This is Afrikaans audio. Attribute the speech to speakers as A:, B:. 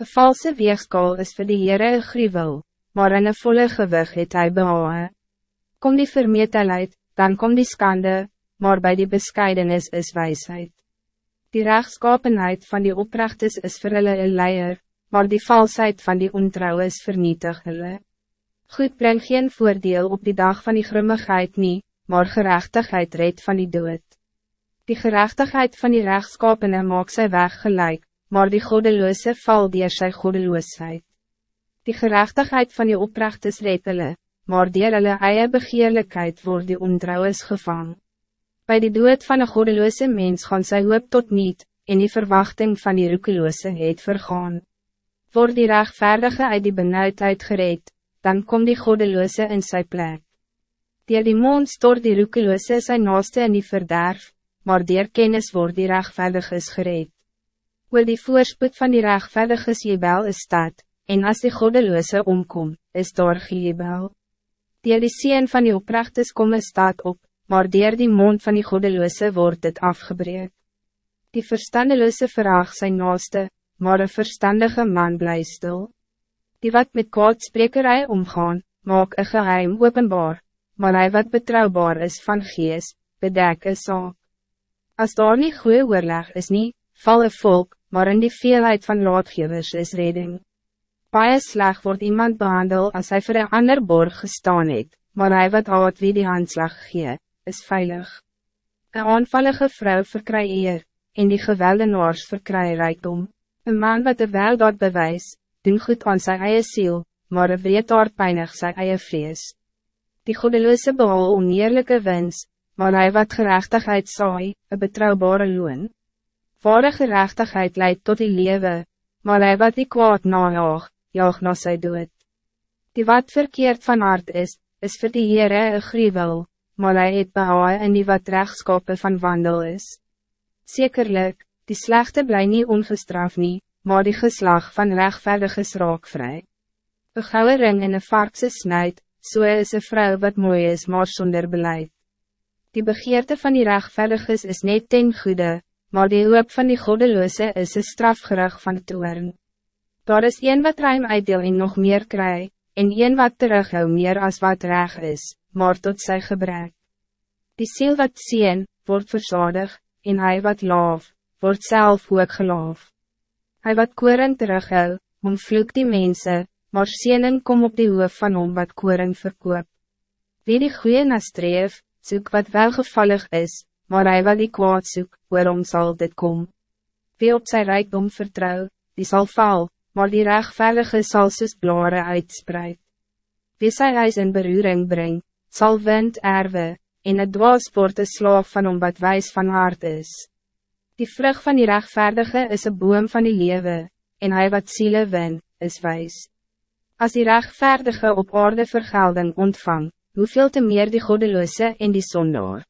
A: Een valse weegskaal is voor de Heere een gruwel, maar in een volle gewig het hy behouden. Kom die vermetelheid, dan kom die skande, maar bij die bescheidenis is wijsheid. Die rechtskapenheid van die oprechtes is vir hulle een leier, maar die valsheid van die ontrouw is vernietig hulle. Goed breng geen voordeel op die dag van die grimmigheid niet, maar gerechtigheid redt van die dood. Die gerechtigheid van die rechtskapene maak sy weg gelijk, maar die goddeloze val dier sy goddeloosheid. Die gerechtigheid van die oprechtes redt hulle, maar dier hulle eie begeerlijkheid word die ontrouwens gevang. Bij die dood van een goddeloze mens gaan sy hoop tot niet, en die verwachting van die roekeloze het vergaan. Word die rechtvaardige uit die benauwdheid gereed, dan kom die goddeloze in sy plek. Dier die mond stort die roekeloze sy naaste in die verderf, maar dier kennis word die rechtvaardige gereed. Wil die voorspoed van die rechtvaardige jebel is stad, en als die goddeloze omkom, is daar jebel. Dier die sien van die oprechtes kom een staat op, maar dier die mond van die goddeloze wordt het afgebreek. Die verstandeloze vraag zijn naaste, maar een verstandige man bly stil. Die wat met kwaadsprekerij omgaan, maak een geheim openbaar, maar hij wat betrouwbaar is van gees, bedek een saak. As daar nie goeie oorleg is nie, val een volk, maar in die veelheid van laatgevers is redding. Paie slag wordt iemand behandeld als hij voor een ander borg gestaan het, maar hij wat haat wie die handslag gee, is veilig. Een aanvallige vrouw verkry eer, en die geweldenaars verkry rijkdom. Een man wat de wel dat bewys, doen goed aan zijn eie ziel, maar een wreedaard pijnig sy eie vlees. Die godeloze behal oneerlijke wens, maar hij wat gerechtigheid saai, een betrouwbare loon. Ware gerechtigheid leidt tot die lewe, maar hij wat die kwaad najaag, jaag na sy dood. Die wat verkeerd van aard is, is voor die Heere een gruwel, maar hy het behaal in die wat rechtskapen van wandel is. Zekerlijk, die slechte bly nie ongestraf nie, maar die geslag van rechtvaardig is raakvrij. Een gouden ring in een varkse snuit, so is een vrouw wat mooi is maar zonder beleid. Die begeerte van die rechtvaardiges is net ten goede, maar die hoop van die goddeloze is een strafgerig van toern. Daar is een wat ruim uitdeel en nog meer kry, en een wat terughou meer als wat reg is, maar tot sy gebrek. Die ziel wat zien, wordt verzadig, en hij wat laaf, wordt zelf ook gelaaf. Hij wat koren terughou, omvloek die mensen, maar zienen kom op die hoof van hom wat koren verkoop. Wie die goeie nastreef, zoek wat welgevallig is, maar hij wat die kwaad zoek, waarom zal dit kom? Wie op zijn rijkdom vertrouw, die zal val, maar die rechtvaardige zal soos blare uitspreid. Wie sy huis in beruring bring, zal wind erwe, en het dwaas word een slaaf van hom wat wijs van hart is. Die vrucht van die rechtvaardige is een boom van die lewe, en hij wat ziele win, is wijs. Als die rechtvaardige op orde vergelding ontvang, hoeveel te meer die goddeloze en die zondaar.